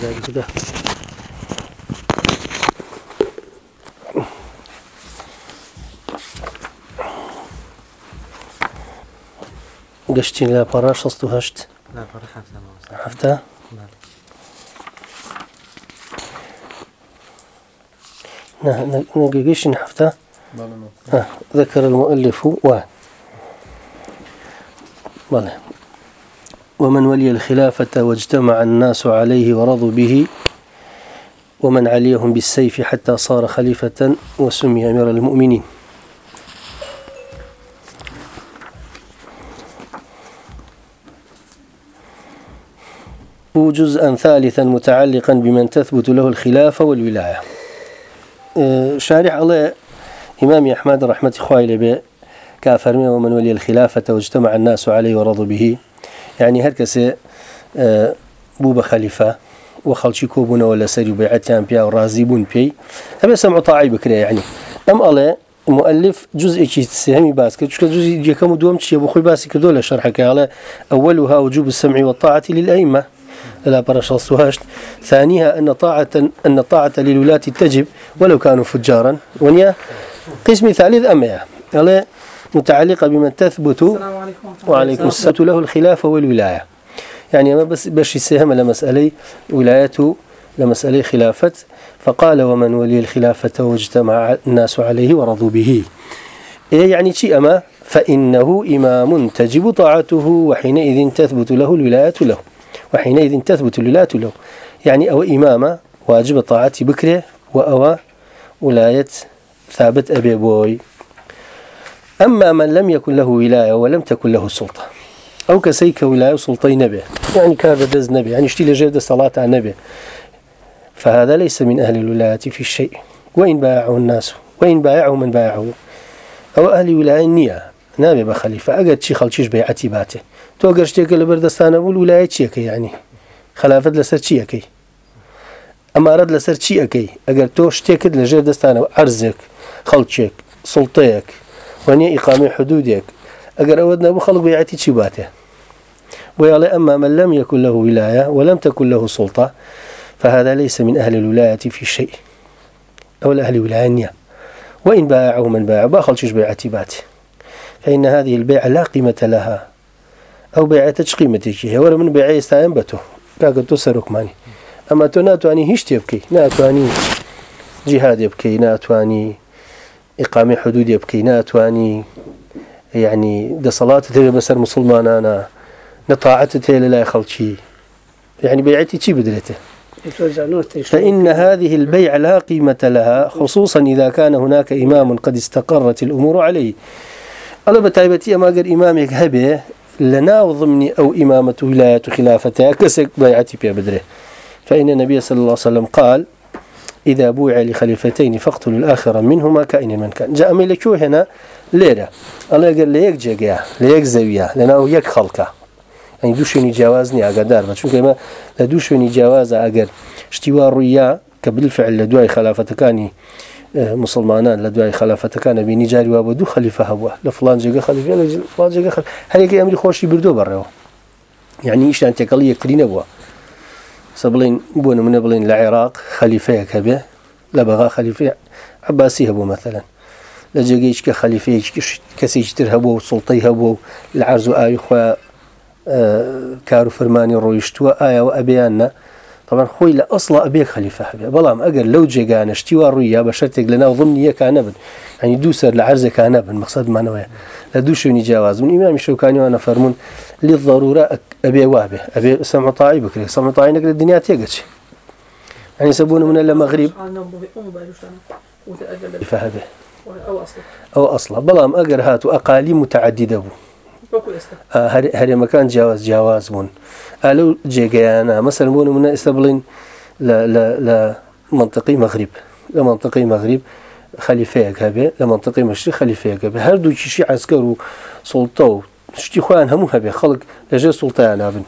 خدا خدا گەشتین لە پارا 16 هەفتە نقيقيشن حفتة ذكر المؤلف و بله ومن ولي الخلافة واجتمع الناس عليه ورضوا به ومن عليهم بالسيف حتى صار خليفة وسمي أمير المؤمنين جزءا ثالثا متعلقا بمن تثبت له الخلافة والولاية شارع الله إمام أحمد رحمة خوالي كافرمي ومن ولي الخلافة واجتمع الناس عليه ورضوا به یعنی هەر کەسێ بوو بە خەلیفە و خەڵکی کۆبوونەوە لە سەری بەعەتیان پیا و ڕازی بوون پێی هەبێ سەمعتاعی بکرێ یعنی ئەم ئەڵێ مؤلف جزئێکی سێمی باس کرد چکە جزی یەکەم و دوم چیە بۆ خۆی باسی کردو لە شەرحەکەڵە ئەول و هاوجوب السمعی والطاعة للأئمة لا برشاصوهاشت ثانيها أن طاعة أن طاعة للولاة تجب ولو كانوا فجارا ونيا قسم ثالث أمية قال متعلقة بما تثبت وعليكم السلام له الخلافة والولاية يعني ما بس باش يساهم لمسألة ولايته لمسألة خلافة فقال ومن ولي الخلافة واجتمع الناس عليه ورضوا به يعني شيء أما فإنه إمام تجب طاعته وحينئذ تثبت له الولاية له وحينئذ تثبت الولاية له يعني أو إمامة واجب طاعتي بكره وأو ولاية ثابت أبي بوي ئەمما من لم يكن له ولاية ولم تكن له سلطة ئەو کەسەی کە ولاە سڵتەی نەبێ یعنی کار بەدەست نەبێ هەنیشتی لەژێر دەسەڵاتان نەبێ فهذا ليس من أهل الولاية في الشيء وإن باعه الناس وإن باعه من باعه أو أهل ولاية نية نابێ بە خەلیفە ئەگەر چی خەڵکیش بێعەتی باتێ تۆ گەشتێکە لە بەردەستانە بوو ویلایە چیەکە یعنی خلافت لەسەر چیەکەی ئەمارەت لەسەر چیەکەی ئەگەر تۆ شتێکت لەژێر دەستانەوە ئەرزێک خەڵکێک سڵتەیەک وەنیە ئیقامی حدودێک ئەگەر ئەوەت نەبوو خەڵک بیعەتی چی باتێ ويقال أما من لم يكن له ولاية ولم تكن له سلطة فهذا ليس من أهل الولاية في شيء أو الأهل ولاية وإن باعه من باع باخل شش بيعتي باتي فإن هذه البيعة لا قيمة لها أو بيعة قيمتك هي ولا من بيعة يستعنبته كاك تسرك ماني أما تناتواني هش تبكي ناتواني جهاد يبكي ناتواني ئقامی حدودێ بکەی ناتانی یعنی دەسەڵات تێ بەسەر مسلمانانە نەتاعەت تێ لە لای خەڵکی یعنی بەعەتی چی بدرێتێ فإن هذه البيع لا قيمة لها خصوصا إذا كان هناك إمام قد استقرت الأمور عليه ألا بتايبتي ما قر إمامك هبه لنا وضمني أو إمامة ولاية خلافته كسك بيعتي بيا بدره فإن النبي صلى الله عليه وسلم قال إذا بوع لخليفتين فاقتلوا الآخر منهما كائن من كان جاء ملكو هنا ليرة الله قال ليك جاقيا ليك زوية لأنه يك خلقه يعني دوشيني جوازني أقدار بس ما لدوشيني جواز أقدر اشتوى الرياء كبالفعل لدواي خلافتكاني مسلمانان لە دوای خلافەتەکانە بینی جاری وا بە دوو خەلیفە هەبووە لە فلان جێگە خەلیفە لە فلان جێگە خەل هەرێکی ئەمری خۆشی بردو بەڕێەوە یعنی هیچیان تێکەڵ یەکتری نەبووە سە بڵین بۆ نمونە بڵین لە عێراق خەلیفەیەکە بێ لە بەغا خەلیفە عباسی هەبوو مەتەلەن لە جێگەیش کە خەلیفەیەکی کەسێکی تر هەبوو و سڵتەی هەبوو لە عرز و ئاوی خۆ کار و فەرمانی ڕۆیشتووە ئایاوە ئەبیان نە تەبەن خۆی لە ئەسڵ ئەبێ خەلیفە هەبێ بەڵام ئەگەر لەو جێگانشتی وا ڕووی یا بە شەرێک لە ناو ڵم یەکان نەبن هەنی دوو سەر لە عرزەکان نەبن مەقصدمانەوەە لە دوو شوێنی جیاوازبوون ئیمامی شەکانیوانە فەرمونون لی ضرورە ئەبێ وابێ ئەبێ سەمەتاایی بکرێت سەمەتاایی نەکرێت دنیا تێگەچی ئەنی سەبوون منە لە مەغریب فهبێ ئەو ئەسڵ بەڵام ئەگەر هات و ئەقالی متعدی دەبوو هەرێمەکان جیاواز جیاواز بوون ئالە جێگەیانە مەسەر بوون منە ئێستا بڵین لە منطقی مەغریب لە منطقی مەغریب خەلیفەیەک هەبێ لە منطقی مەشتی خەلیفەیەک هەبێ هەردوو کیشی عسکەر و سڵتە و شتی خۆیان هەموو هەبێ خەڵک لەژێ سوڵتەیان نابن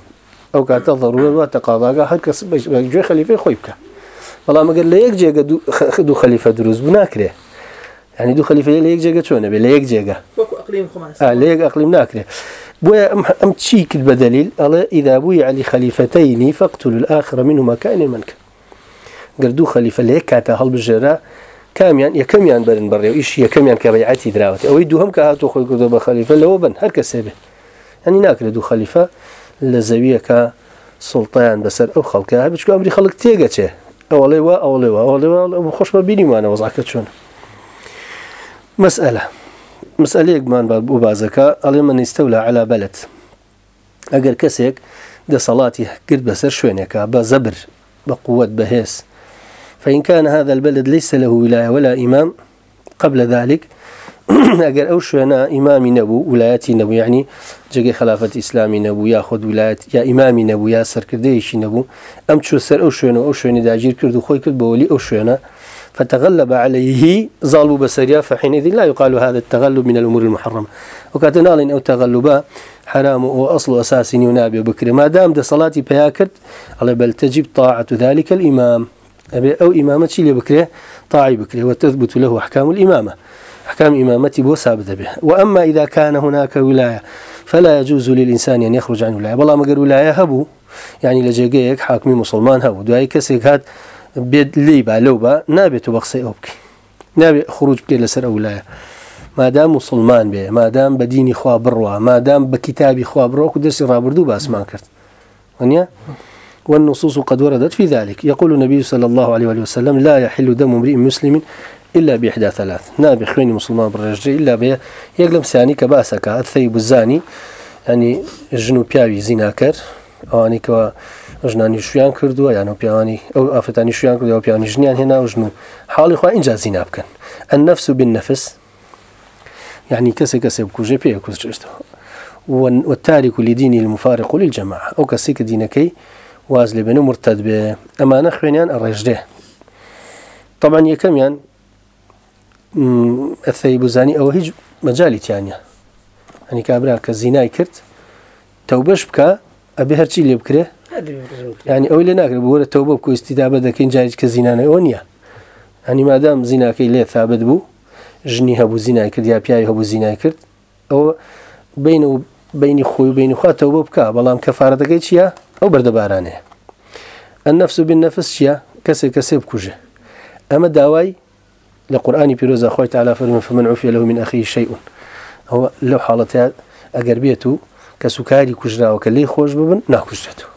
ئەو کاتە ضرورەوە تەقاڵاگا هەر کەس گوێ خەلیفەی خۆی بکە بەڵام مەگەر لە یەک جێگە دوو خەلیفە دروست بوو ناکرێ ینی دوو خەلیفەیە لە یەک جێگە چۆنە بێ لە یەک جێگە لەیەک ئەقلیم ناکرێت بۆیە ئەم چی کرد بە دەلیل ئەڵێ ئیدابووی علی خەلیفەتەینی فەقتول الآخر من ومەکانی منکە گردوو خەلیفە لەیەک کاتە هەڵبژێرە کامیان یەکەمیان برن بڕێ و ئیش یەکەمیان کە بەعاتی دراوەێت ئەوەی دووهم کە هاتو خۆی کردو بە خەلیفە لەوە بن هەر کەسێ بێ هەنی ناکرێت دوو خەلیفە لە زەویەکە سڵتەیان بەسەر ئەو خەڵکە هە بچکو ئەمری خەڵک تێگەچێ ئەوڵێ وە ئەوڵێ وە ئەوڵێ خۆش بە بینیمانە وەزاکە چۆن مەسئلە مسئلەیەکمان بۆ بازەکە ئەڵێ منیستە و لە علا بەلت ئەگەر کەسێک دەسەڵاتی کرد بەسەر شوێنێکە بە زەبر بە قوت بەهێز فإن كان هذا البلد ليس له ولاية ولا إمام قبل ذلك ئەگەر ئەو شوێنە ئیمامی نەبوو ویلایەتی نەبوو یعنی جگەی خلافەت ئیسلامی نەبوو یا خۆ ویلایەت یا ئیمامی نەبوو یا سەرکردەیەشی نەبوو ئەم چو سەر ئەو شوێنە ئەو شوێنی داگیر کرد و خۆی کرد بەوەلی ئەو شوێنە فتغلب عليه ظالوا بسريا فحينئذ لا يقال هذا التغلب من الأمور المحرمة وكاتنال أو تغلبا حرام وأصل أساس ينابي بكر ما دام ده صلاتي بياكرت على بل تجب طاعة ذلك الإمام أبي أو إمامة شيء بكره طاعي بكره وتثبت له أحكام الإمامة أحكام إمامتي بو ثابت به وأما إذا كان هناك ولاية فلا يجوز للإنسان أن يخرج عن ولاية والله ما قال ولاية هبو يعني لجيقيك حاكمي مسلمان هبو دعي كسيك هات بێت لی با لەو بە نابێت و بە قسەی ئەو بکەی نابێت خروج بکەی لەسەر ئەو لایە مادام مسلمان بێ مادام بە دینی خوا بڕوە مادام بە کتابی خوا بڕۆک و دەستی ڕابردوو باسمان کرد وانە؟ والنصوص قد وردت في ذلك يقول النبي صلى الله عليه وآله وسلم لا يحل دم امرئ مسلم إلا بإحدى ثلاث نابي خويني مسلمان برجري إلا بي يقلم ساني كباسك الثيب الزاني يعني جنوب ياوي زناكر أواني كوا ژنانی شویان کردووە یان و پیاوانی ئەو ئافرەتانی شویان کردو پیانی ژنیان هێنا ژن و حاڵی خوا اینجا زینا بکەن ئە نفس و بن نفس یعنی کەسێک کەسێ بکوژێ پێ کوشتەوە وەتاریک و لیدینی المفارق و للجەما ئەو کەسی کە دینەکەی واز لێ بێن و مرتەد بێ ئەمانە خوێنیان ئەڕێژدێ طبعاان یەکەمیان ئەثەی بزانی ئەوە هیچ مەجای تیانە هەنی کابرا کە زینای کرد تەوبەش بکە ئەبێ هەرچی لێ بکرێ ینی ئەوی لە ناکرێت بۆرە تەو بۆ کوستیدا بە دەکەین جاریج کە زیینانە ئەو نییە هەنی مادام زیناکەی لێ ثابت بوو ژنی هەبوو زینای کرد یا پیاوی هەبوو زینای کرد ئەوە بین و بینی خۆی و بینی خواتەوە بۆ بکە بەڵام کەفاارەتەکەی چییە ئەو بەردەبارانەیە ئە نفس و بین نەفس چییە کەسێک کەسێ بکوژێ ئەمە داوای لە قورآانی پیرۆزە خۆی تالا فەرمە فمن عوفە لەو من ئەخی شەیون ئەوە لەو حاڵەتە ئەگەر بێت و کە سوکاری کوژراوە کە لی خۆش ببن ناکوژێت و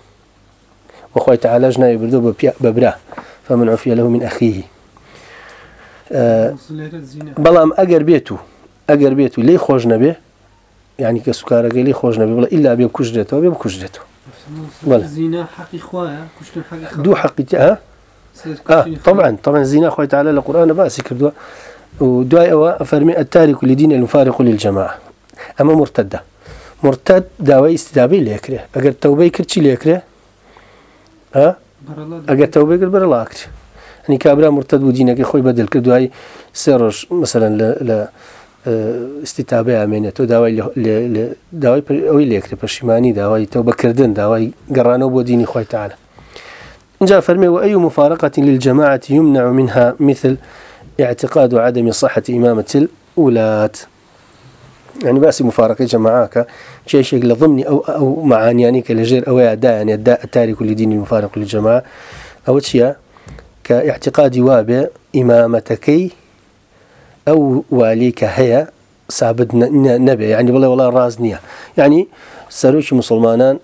وخوای تعالەش ناوی بردو بە برا فمن عفیە لە من ئەخیه بەڵام ئەگەر بێت و ئەگەر بێت و لێ خۆش نەبێ یعنی کە سوکارەکەی لێ خۆش نەبێ بڵە ئللا بێ کوژدێتەوە بێ بکوژدێتەوە دوو حقیتە طبعا طبعا زینا خۆی تعالە لە قورآە باسی کردووە ودواي أوا فرمي التارك لدين المفارق للجماعة أما مرتدة مرتد داوي استدابي ليكره أجر توبي كرتشي ليكره ئەگەر تەو بێگر بەرە لاکت هەنی کابرا مرتد بوو دینەکەی خۆی بەدل کرد دوای سێ ڕۆژ مەمثلەن لە استیتابێ ئامێنێتەوە داوای داوای ئەوی لێکرێ پەشیمانی داوای تەو بەکردن داوای گەڕانەوە بۆ دینی خۆی تاالە جاء فرمي وأي مفارقة للجماعة يمنع منها مثل اعتقاد عدم صحة إمامة الولاة ینی باسی مفارەکەی جەماعاکە کێشێک لە ضمنی ئەو ئەو معانیانی کە لەژێر ئەوەیە دایانێت دا ئەتاریک و لدینی مفارق لی جەما ئەوە چییە کە احتیقادی وابێ ئیمامەتەکەی ئەو والی کە هەیە سابت نەبێ ینی بڵێ وڵا ڕاز نییە ینی سەرۆکی مسلمانان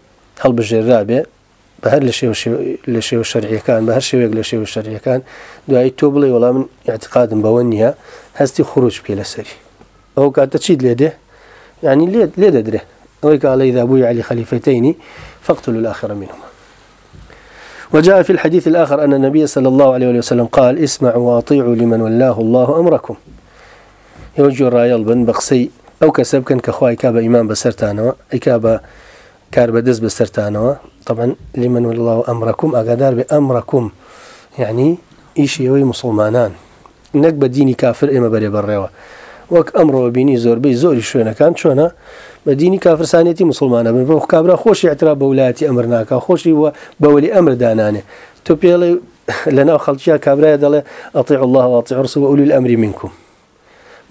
هەڵبژێرابێ بە هەر لە شێوە شەرعیەکان بە هەر شێوێک لە شێوە شەرعیەکان دوایی تۆ بڵێ وەڵام من اعتقادم بەوە نییە هەستی خروج پێ لەسەری ئەو کاتە چیت لێ دێ ینی لێ دەدرێ ئەوەی کاڵی دابووی علی خەلیفەتینی فقتل الآخر منهما وجاء في الحديث الآخر أن النبي صلى الله عليه وسلم قال اسمعوا واطيعوا لمن ولاه الله أمركم يوجو الرايل بن بقسي ئەو کەسە بکەن کە خخوای کا بە ئیمان بەسەرانەوە ئەیکا بە کار بەدەست بەسەرانەوە طبعا لمن والله ئەمرەکوم ئاگادار بێ ئەمرەکوم یعنی ئیشی ئەوەی مسلمانان نەک بە دینی کافر ئێمە بەرێ بەڕێوە وەک ئەمڕۆ بینی زۆربەی زۆری شوێنەکان چۆنە بە دینی کافرسانێتی مسلمانە بن بۆ کابرا خۆشی اعترا بە ولاتی ئەمر ناکە خۆشی وە بەوەلی ئەمر دانانێ تۆ پێڵێ لەناو خەڵکییا کابراە دەڵێ ئەتی الله واتی عرس و ئەولی ئەمری منکم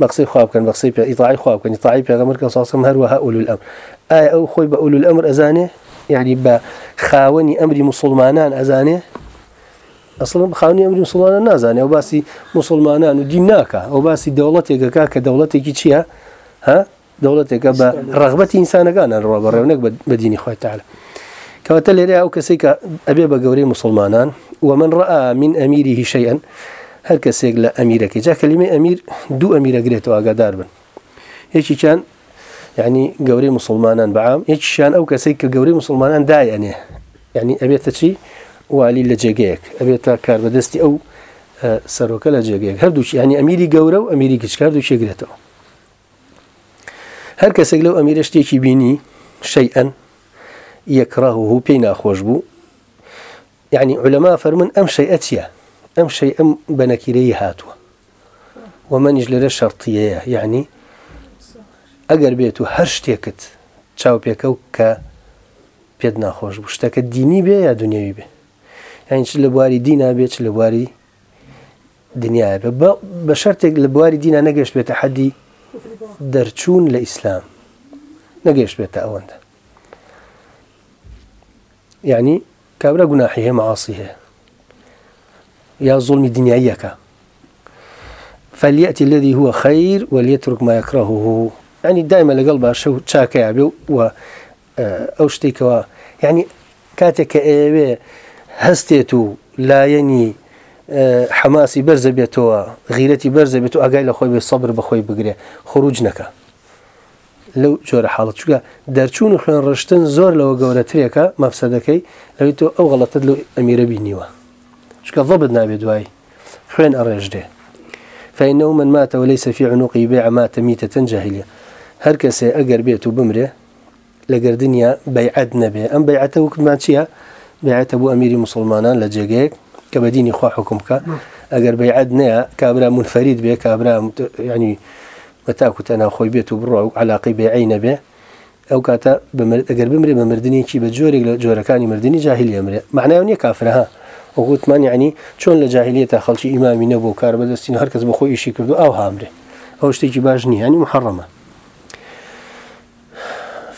بەقسی خوابکەن بەقسی پێ ئیتاعی خوابکەن تاعی پێغەمر کە ساسم هەروەها ئولول ئەم ئایا ئەو خۆی بە ئولول ئەمر ئەزانێ یعنی بە خاوەنی ئەمری مسلمانان ئەزانێ ئەسڵم خاونی ئەمری مسلمانە نازانێ ئەو باسی مسلمانان و دین ناکە ئەو باسی دەوڵەتێکەکە کە دەوڵەتێکی چییە ها دەوڵەتێکە بە ڕغبەتی ئینسانەکانان ڕۆ بە ڕێونەك بە دینی خۆتالە کەواتە لێرە ئەو کەسێک کە ئەبێ بە گەورەی مسلمانان ومن ڕە من ئەمیری هیشەیەن هەر کەسێک لە ئەمیرەکەی جا کەلیمە ئەمیر دوو ئەمیرەگرێتەوە ئاگادار بن یەکی چیان یعنی گەورەی مسلمانان بەعام یەکیشان ئەو کەسێک کە گەورەی مسلمانان دایەنێ یعنی ئەبێتە چی؟ والی لە جێگەیەک ئەبێت تا کار بەدەستی ئەو سەرۆکە لە جێگەیەک هەردووچی ینی ئەمیری گەورە و ئەمیری کچکار دوو شێگرێتەوە هەر کەسێک لەو ئەمیرە شتێکی بینی شەیئەن یەکڕاه و پێی ناخۆش بوو یعنی علەما فەرمن ئەم شەیئە چییە ئەم شەی ئەم بە نەکیرەی هاتووە و منیش لەرە شەرتیەیە یعنی ئەگەر بێت و هەر شتێکت چاوپێکە و کە پێت ناخۆش بوو شتەکە دینی بێ یا دنیاوی بێ یان چ لە بواری دینا بێت چ لە بواری دنیاە بێ بە شەرتێک لە بواری دینا نەگەشت بێتە حەدی دەرچوون لە ئیسلام نەگەشت بێتە ئەوەندە یعنی کابرا گوناحی هەیە مەعاسی هەیە یا زڵمی دنیاییەکە فەلیەتی لەدی هوە خەیر وەلیەترک مایکڕهوه ینی دایمە لەگەڵ باشە و چاکەیە بێ و ئەو شتێکەوە یعنی کاتێک کە ئێوێ هەستێت و لایەنی حماسی بەرزە بێتەوە غیرەتی بەرزە بێت و ئەگای لە خۆی بێ سەبر بەخۆی بگرێ خروج نەکە لەو جۆرە حاڵت چگە دەرچوون خوێن ڕشتن زۆر لەوە گەورەترێکە مەفسەدەکەی لەوی تۆ ئەو غەڵەتت لە ئەمیرە بینیوە چکە ضبت نابێت دوایی خوێن ئەڕێژدێ فینەو من ماتەوە لەی سەفی عنوقی بێ ئەماتە میتەتەن جاهلیە هەر کەسێ ئەگەر بێت و بمرێ لە گردنیا بەیعەت نەبێ ئەم بەیعەتە وکمان چییە؟ بیعێتە بۆ ئەمیری مسلمانان لە جێگەیەک کە بە دینی خوا حکم بکە ئەگەر بەعد نەیە کابرا منفەرید بێ کابرا ینی بەتاکوتە ناخۆی بێت و بڕە علاقی بێعی نەبێ ئەو کاتە ئەگەر بمرێ بە مردنیکی بە جۆرێک لە جۆرەکانی مردنی جاهلی ئەمرێ معناو نیە کافرها وگوتمان یعنی چۆن لە جاهلیە تا خەڵکی ئیمامی نەبوو کار بەدەستین هەرکەس بە خۆی ئیشی کردو ئاو هامرێ ئەو شتێکی باش نییانی محڕەمە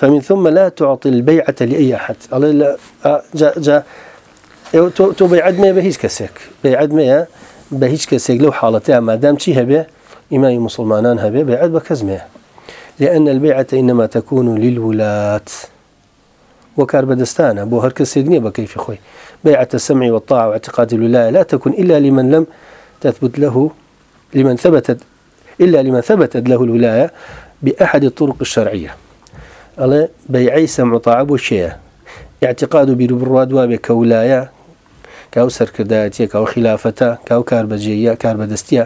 فمن ثم لا تعطي البيعة لأي أحد الله لا جا جا تو تو بيعت ما بهيج كسك بيعت ما بهيج كسك لو حالتها ما دام شي هبه إمام مسلمان هبه بيعت بكزمه لأن البيعة إنما تكون للولاة وكار بدستانا بو هر كسيق نيبا كيف خوي بيعة السمع والطاعة واعتقاد الولاية لا تكون إلا لمن لم تثبت له لمن ثبتت إلا لمن ثبتت له الولاية بأحد الطرق الشرعية ئەڵێ بەیعیسە متاعب و شەیە یاعتقاد و بیر و بڕوا دوابێ کە ولایە کاو سەرکردایەتە کاو خلافەتە کاو کاربەجێە کاربەدەستیە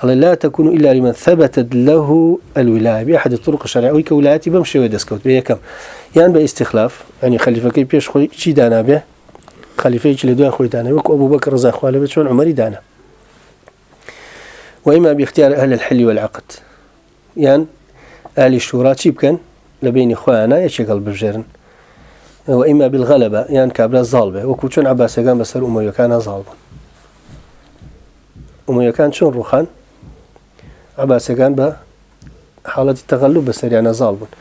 ئەڵێ لا تكون إلا لمن ثبتت له الولاية بأحد الطرق الشرعية کە ولایەتی بەم شێوە دەستکەوت بە یەکەم یان بە ئیسیخلاف ئەنی خەلیفەکەی پێش خۆی چی دانابێ خەلیفەیەکی لە دوای خۆی دانەوە وەک ئەوبوو بەکە ڕزاخوا لە بە چۆن عمەری دانا وإما باختيار أهل الحل والعقد یان ئالی شورا چی بکەن لە بینی خۆیان یەکێکەڵ بژێرن ئەوە ئیما بیلغەلە بە یان کابرا زاڵ بێ وەکو چۆن عباسەکان بەسەر ئومەریەکانە زاڵ بوون ئومەیەکان چۆن ڕوخان عباسەکان بە حاڵەتی تەغەلو بەسەریانە زاڵ بوون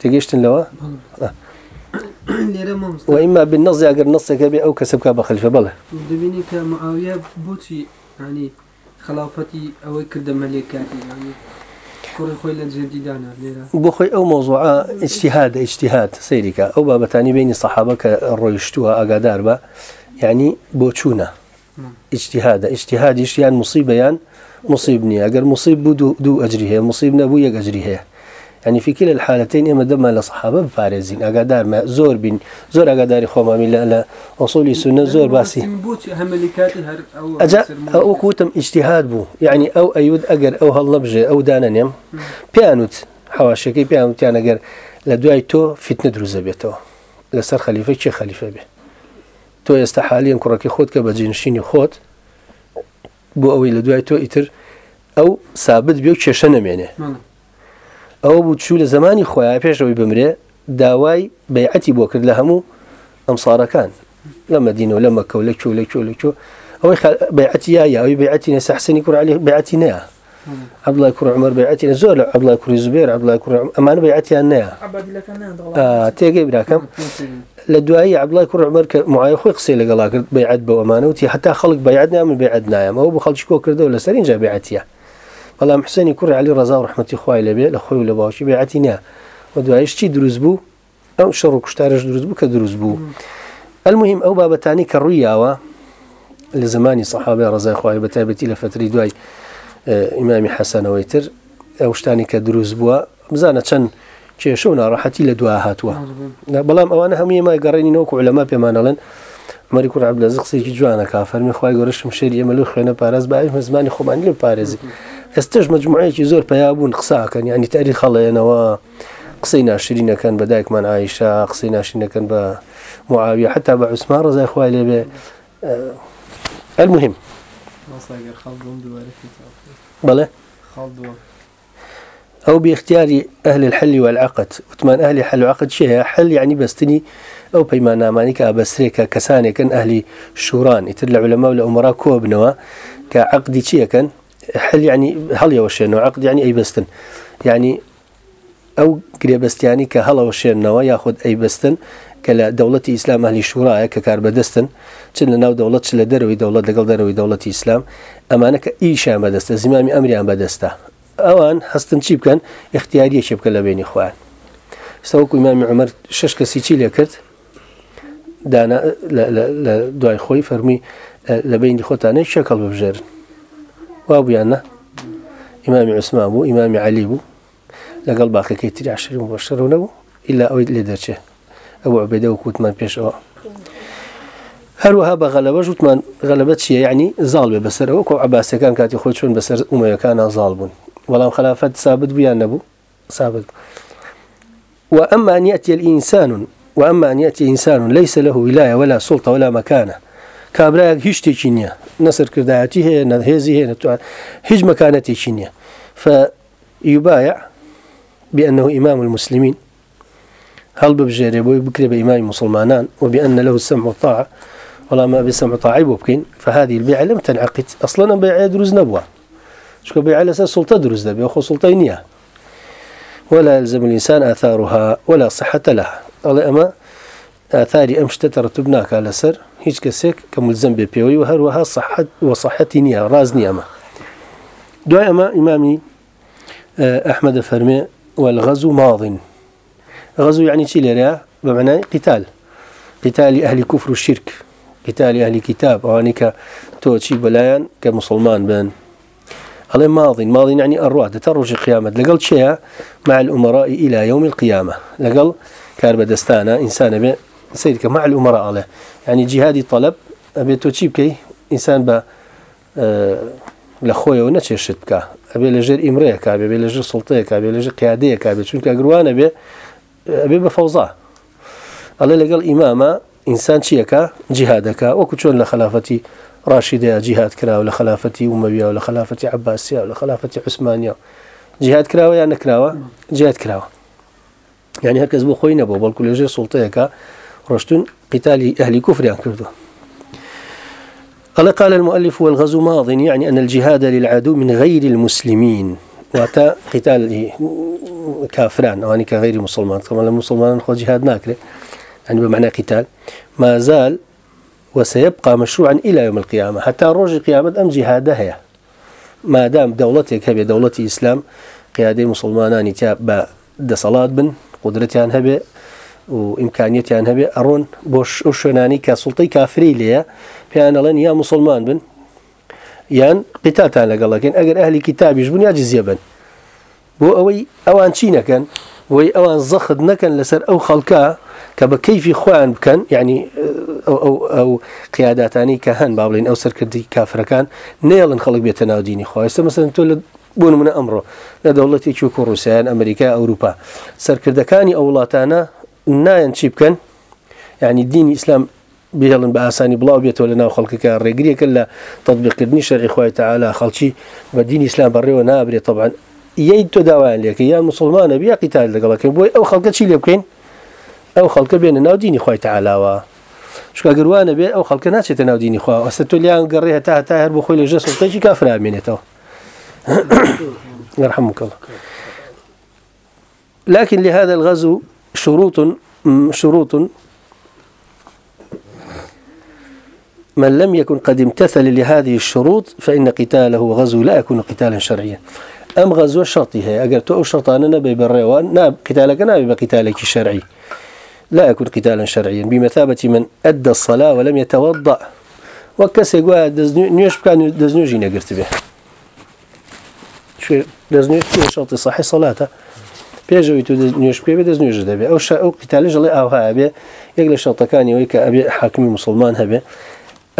تێگەشتن لەوە وئما بالنەزی ئەگەر نەسەکە بێ ئەو کەسە بکە بە خەلیفە بڵێ دەبینی کە معاویە بۆچی ینی خلافەتی ئەوەی کردە مەلێکاتی بۆ خۆی ئەو مۆزوع ئیشتیهاد ئیشتیهات سەیریکە ئەو بابەتانی بینی سەحابە کە ڕۆیشتووە ئاگادار بە یعنی بۆ چوونە ئیشتیهادە ئیشتیهادیشیان مصیبەیان مصیب نییە ئەگەر مصیب بوو دوو ئەجری هەیە مصیب نەبوو یەک ئەجری هەیە ینی فیکی لە حالەتین ئێمە دەمە لە سەحابە بپارێزین ئاگادارمە زۆر بین زۆر ئاگاداری خۆمامی لە لە ئۆسۆلی سونە زۆر باسی ئەوکوتم ئیشتیهات بوو یعنی ئەو ئەیود ئەگەر ئەو هەڵەبژێ ئەو دانەنێم پیانوت حواشەکەی پیانوتیان ئەگەر لە دوای تۆ فیتنە دروزە بێتەوە لەسەر خەلیفە چی خەلیفە بێ تۆ ئێستا حالیان کوڕەکەی خۆت کە بە جینشینی خۆت بۆ ئەوەی لە دوای تۆ ئیتر ئەو سابت بێ و کێشە نەمێنێ ئەوە بوو چوو لە زمانی خۆیان پێشەوەی بمرێ داوای بەعەتی بۆ کرد لە هەموو ئەمساارەکان لە مدینەوە لە مەکە و لە چوو لە چوو لە چوو ئەوەی بەعەتی یاوی بەعەتی نە سەحسنی کورالی بەعەتی نەیە عبدڵای کوڕ عمر بەعەتی زۆر لە عبدڵای کوری زبێر عبدڵای کوڕ ئەمان بەعەتیان نەیە تێگەی براکەم لە دوایی عبدڵای کوڕ عمر کە معای خۆی قسەی لەگەڵا کرد بەعەت بە ئەمانە وتی حتا خەڵک بەعەت نامن بەعەت نایم ئەوە بە خەڵکی کۆ کردەوە لەسەر اینجا بەعەتیە بەڵام حسێنی کوڕ علی ڕزا و ڕحمەتی خوای لەبێ لە خۆی و لە باوکی بێعەتی نا و دوایشتی دروست بوو ئەو شەڕ و کوشتارش دروست بوو کە دروست بوو المهم ئەو بابەتانی کە ڕوویاوە لە زمانی سەحابێ ڕزای خوای بەتابەتی لە فتری دوای ئیمامی حەسانەوەی تر ئەو شتانی کە دروست بووە بزانە چەند کێشە و ناڕەحەتی لە دوا هاتووە بەڵام ئەوانە هەموو مای گەڕێنینەوە کوعلەما پێمانەڵێن مەری کوڕ عبلە زقسێکی جوانە کافەرمی خخوای گەۆرەشم شێری ئەمە لە خوێنە پارێز باعش مە زمانی خۆمانی لە پارێزی. ئێستش مجموعەیەکی زۆر پیابوون قساکەن ینی تاری خەڵێنەوە قسەی ناشرینەکەن بە دایکمان ئایشا قسەی ناشرینەکەن بە معاوی حتا بە عوسمان ڕزای خوای لێ بێ المهم بەڵێ ئەو باختیاری ئەهل الحل والعقد وتمان ئەهلی حل وعقد شەیە حل یعنی بەستنی ئەو پەیمانامانی کە ئابەسرێکە کەسانێکن ئەهلی شوران ئیتر لە لەمە لە عمەرا کۆبنەوە کە عقدی چیەکەن حل ینی هەڵیەوە شێنەوە عقد ینی ئەیبستن ینی ئەو گرێبەستیانی کە هەڵەوە شێنەوە یاخود ئەیبستن کە لە دەوڵەتی ئیسلام هەلی شوڕایە کە کار بەدەستن چن لە ناو دەوڵەت لە دەروی دەوڵەت لەگەڵ دەروی دەوڵەتی ئیسلام ئەمانە کە ئیشیان بەدەستە زیمامی ئەمریان بەدەستە ئەوان هەستن چی بکەن اختیاریەکی بکە لە بینی خوان سەوەکو مامی عمر شش کەسی چی لێ کرد دانا لە دوای خۆی فەرمی لە بینی خۆتانەی شەکەڵ ببژێرن وابوویانە ئیمامی عوسمان بوو ئیمامی علی بوو لەگەڵ باقەکەی تری عشر بۆ شەر و نەبوو ئللا ئەوەی لێ دەچێ ئەوە عبێدە و کووتمان پێشەوە هەروەها بە غەلەبەش وتمان غەلەبە چیە یعنی زاڵ بێ بەسەرەوە کۆ عباسەکان کاتی خۆی چۆن بەسەر ئومەکانان زاڵ بوون وەڵام خلافەت سابت بیان نەبوو سابت وأما أن يأتي الإنسان وأما أن يأتي إنسان ليس له ولاية ولا سلطة ولا مكانة کابراەک هیچ شتێکی نییە نەسەرکردایەتی هەیە نەهێزی هەیە نەتوان هیچ مەکانەتێکی نییە فیبایە بأنه إمام المسلمين هل ببجيري بوي بكري بإمام مسلمانان وبأن له السمع والطاعة ولا ما بسمع طاعي بوبكين فهذه البيعة لم تنعقد أصلا بيعة دروز نبوة شكو بيعة لسا سلطة دروز نبوة أخو سلطينية ولا يلزم الإنسان آثارها ولا صحة لها الله أما ئاثاری ئەم شتە تەرتوب ناکە لەسەر هیچ کەسێک کە ملزم بێ پێوەی و هەروەها سەحەت وەسەحەتی نییە ڕاز نیەمە دوای ئەمە ئیمامی ئەحمەدە فەرمێ والغەز و ماڵین غەز و یعنی چی لێرە بەمەنای قیتال قیتالی ئەهلی کوفر و شرک قیتالی ئەهلی کتاب ئەوانی کە تۆ چی بەلایەن کە مسلمان بن ئەڵێ ماڵین ماڵین عنی ئەڕوا دەتە ڕۆژی قیامەت لەگەڵ چیە مع الأمراء إلى يوم القيامة لەگەڵ کار بەدەستانە ئینسانە بێ سيرك مع الأمراء عليه يعني جهادي طلب أبي توشي بكي إنسان با لخوي ونتششت بك أبي لجير إمرية كابي أبي لجير سلطية كابي لجير قيادية كابي شنك أقروان أبي أبي بفوضى الله لقال إمامة إنسان شيكا جهادك وكتشون لخلافتي راشدة جهاد كراو لخلافتي أموية ولخلافتي عباسية ولخلافتي عثمانية جهاد كراوة يعني كراوة جهاد كراوة يعني هكذا بخوي نبو بل كل جير سلطية ڕۆشتون قتالی ئەهلی کوفریان کردووە قال قال المؤلف والغزو ماض يعني أن الجهاد للعدو من غير المسلمين واتە قیتال کافران ئەوانی کە غیری مسلمان کەمە لە مسلمانان خۆ جهاد ناکرێت ئەنی بەمەنا قیتال مازال وسيبقى مشروعا إلى يوم القيامة حتى روج قيامة أم جهادها هي ما دام دولتك هبي دولة إسلام قيادة مسلمان نتاب بد صلاة بن قدرتان هبي و ئیمکانیتیان هەبێ ئەڕۆن بۆ ئەو شوێنانی کە سڵتەی کافری لێە پێیانەڵێن یا مسلمان بن یان قیتاتان لەگەڵەکەن ئەگەر ئەهلی کتابیش بوون یا جزیە بن بۆ ئەوەی ئەوان چی نەکەن بۆی ئەوان زەخت نەکەن لەسەر ئەو خەڵکە کە بە کەیفی خۆیان بکەن یعنی ئەو قیاداتانی کە هەن با بڵین ئەو سەرکردی کافرەکان نێڵن خەڵک بێتە ناودینی خۆیستا مەسن تۆ لە بۆ منە ئەمڕۆ لە دەوڵەتێکی و کوڕوسیان ئەمریکا ئەوروپا سەرکردەکانی ئەو وڵاتانە نایەن چی بکەن ینی دینی ئیسلام بهێڵن بە ئاسانی بڵاو بێتەوە لە ناو خەڵکەکە ڕێگریەکە لە تطببیقکردنی شەریخوای تەعالا خەڵکی بە دینی ئیسلام بەڕێوە نابرێت طبعاان یەی تۆ داوایان لێکە یان مسلمانە بیا قیتال لەگەڵەکەن بۆی ئەو خەڵکە چی لێ بکەین ئەو خەڵکە بێنە ناو دینی خی تەعالاوە شکا گروانە بێت ئەو خەڵکە ناچێتە ناو دینی خوا ئەستا تۆ لیان گەڕێ هەتا هەتا هەر بۆ خۆی لە ژە سڵتەکی کافرامێنێتەوە نرحمك الله لكن لهذا الغزو شروط شروط من لم يكن قد امتثل لهذه الشروط فإن قتاله وغزو لا يكون قتالا شرعيا أم غزو شرطي هي أقر تو شرطان نبي بالريوان ناب قتالك نابي بقتالك الشرعي لا يكون قتالا شرعيا بمثابة من أدى الصلاة ولم يتوضأ وكسي قوى نيوش كان دزنيوجي نقرت به شو دزنيوش شرطي صحيح صلاته پێشەوەی تو نوێش پێ دەست نوێژ دەبێ ئەو ئەو قیتالژەڵێ ئاوهایا بێ یەک لە شەڵتەکانیەوەی کە ئەبێ حاکمی مسلمان هەبێ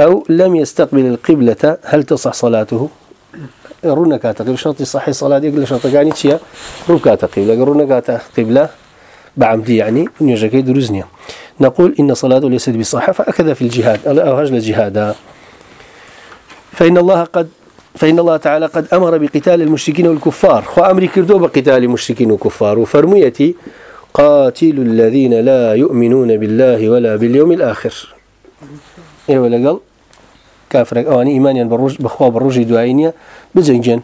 ئەو لەم يستقبل القبلة هل تصح صلاته ڕوو نکاتە قبل شرطی صحی صلات یەک لە شرطەکانی چییە ڕوو کاتە قبل لەگە ڕوو نکاتە قبلە بعمدی یعنی نوێژەکەی دروست نییە نقول إن صلاته ليست بصحة فأكد في الجهاد ألا أوهج لجهادا فإن الله قد فإن الله تعالى قد أمر بقتال المشركين والكفار خو أمري كردو بقتال المشركين والكفار وفرميتي قاتل الذين لا يؤمنون بالله ولا باليوم الآخر إيه ولا قال كافر أواني إيمانيا بالرج بخوا بالرج دعينيا بزنجن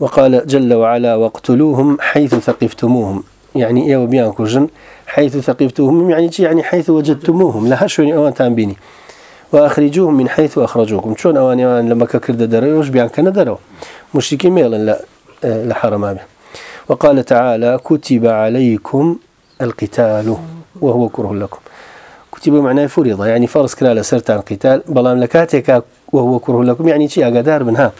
وقال جل وعلا واقتلوهم حيث ثقفتموهم يعني إيه وبيان كوجن حيث ثقفتوهم يعني يعني حيث وجدتموهم لها شو أوان تنبيني واخریجوهم من حيث اخرجوكم چون اوان اوان لما كرد دروش بيان كن درو مشركين ميلن لا لحرم به وقال تعالى كتب عليكم القتال وهو كره لكم كتب معناه فرض يعني فرض كلا سرت عن قتال بلام لكاتك وهو كره لكم يعني شيء اقدار منها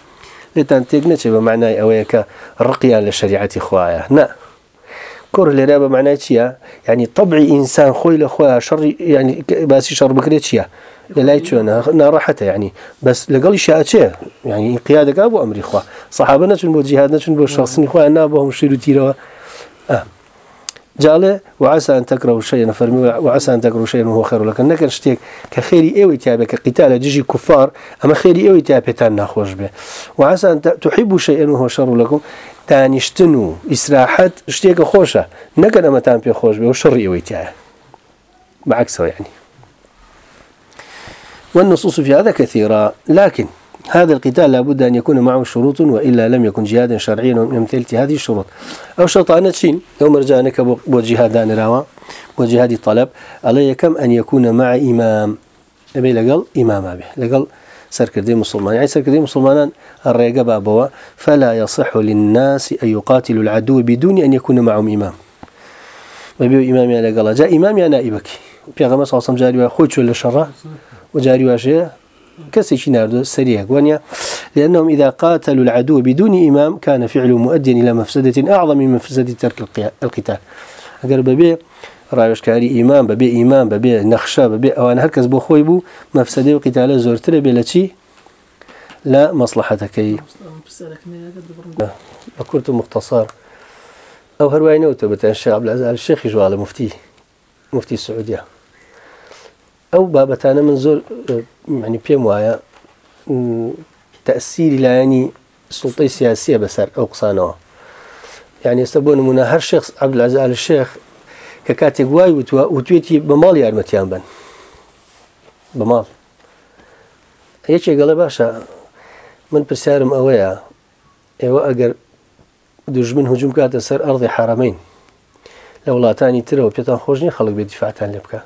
لتان تجنش بمعنى اويك رقيا لشريعه خوايا نا كره لرا بمعنى شيء يعني طبع انسان خوي لخويا شر يعني باسي شر بكريتشيا لە لای چۆنە ناڕەحەتە یعنی بەس لەگەڵی شاچێ یعنی قیا دەگا بۆ ئەمری خوا سەحابە نەچون بۆ جیهاد نەچون بۆ شخصنی خۆیان نا بۆ هەم شیر و تیرەوە جاڵێ وعسان تەکرە شەیە نەفەرمی وعسان تەکر شەیە هۆ خەرولەکە نەکەن شتێک کە خێری ئێوەی تیاابێت کە قیتا لە دژی کوفار ئەمە خێری ئەوەی تیاپێتان ناخۆش بێ وعسان توحیب شەیەن هۆ شەڕ لەکم دانیشتن و ئیسراحەت شتێکە خۆشە نەکەن ئەمەتان پێ خۆش بێ و شەڕی ئەوەی تایە بەعکسەوە یعنی والنصوص في هذا كثيرة لكن هذا القتال لابد أن يكون معه شروط وإلا لم يكن جهادا شرعيا من امثلة هذه الشروط أو شرطانة شين يوم رجعنك بجهادان راوة وجهاد الطلب علي كم أن يكون مع إمام أبي لقل إمام أبي لقل سركردي مسلمان يعني سركردي مسلمان الرقة بابوا فلا يصح للناس أن يقاتلوا العدو بدون أن يكون معهم إمام ببيو إمام يا لقل جاء إمام يا نائبك بيغمس عصام جاري وخوش ولا شرع وجاري واشية كسيشي ناردو سريع وانيا لأنهم إذا قاتلوا العدو بدون إمام كان فعل مؤدي إلى مفسدة أعظم من مفسدة ترك القتال أقرب به ڕاوێشکاری ئیمان بەبێ ئیمان بەبێ نەخشە بەبێ ئەوان هەرکەس بۆ خۆی بوو مەفسەدەی و قیتالە زۆرترە بێ لە چی لە مەسلحەتەکەی بە کورت و مختصار ئەو هەروای نەوتە بەتەن شعب لە شێخی ژواڵە مفتی مفتی سعودیا ئەو بابەتانە من زۆر معنی پێم وایە تەسیری لایەنی سڵتەی سیاسیە بەسەر ئەو قسانەوە یعنی ئێستا بۆ نمونە هەر شخص عبلازال شێخ کە کاتێک وای وتوە وتوێتی بە ماڵ یارمەتیان بن بە ماڵ یەکێک گەڵێ باشە من پرسیارم ئەوەیە ئێوە ئەگەر دوژمن هجوم کاتە سەر ئەڕی حرامین لە وڵاتانی ترەوە پێتان خۆشنی خەڵک بێ دیفاعتان لێ بکە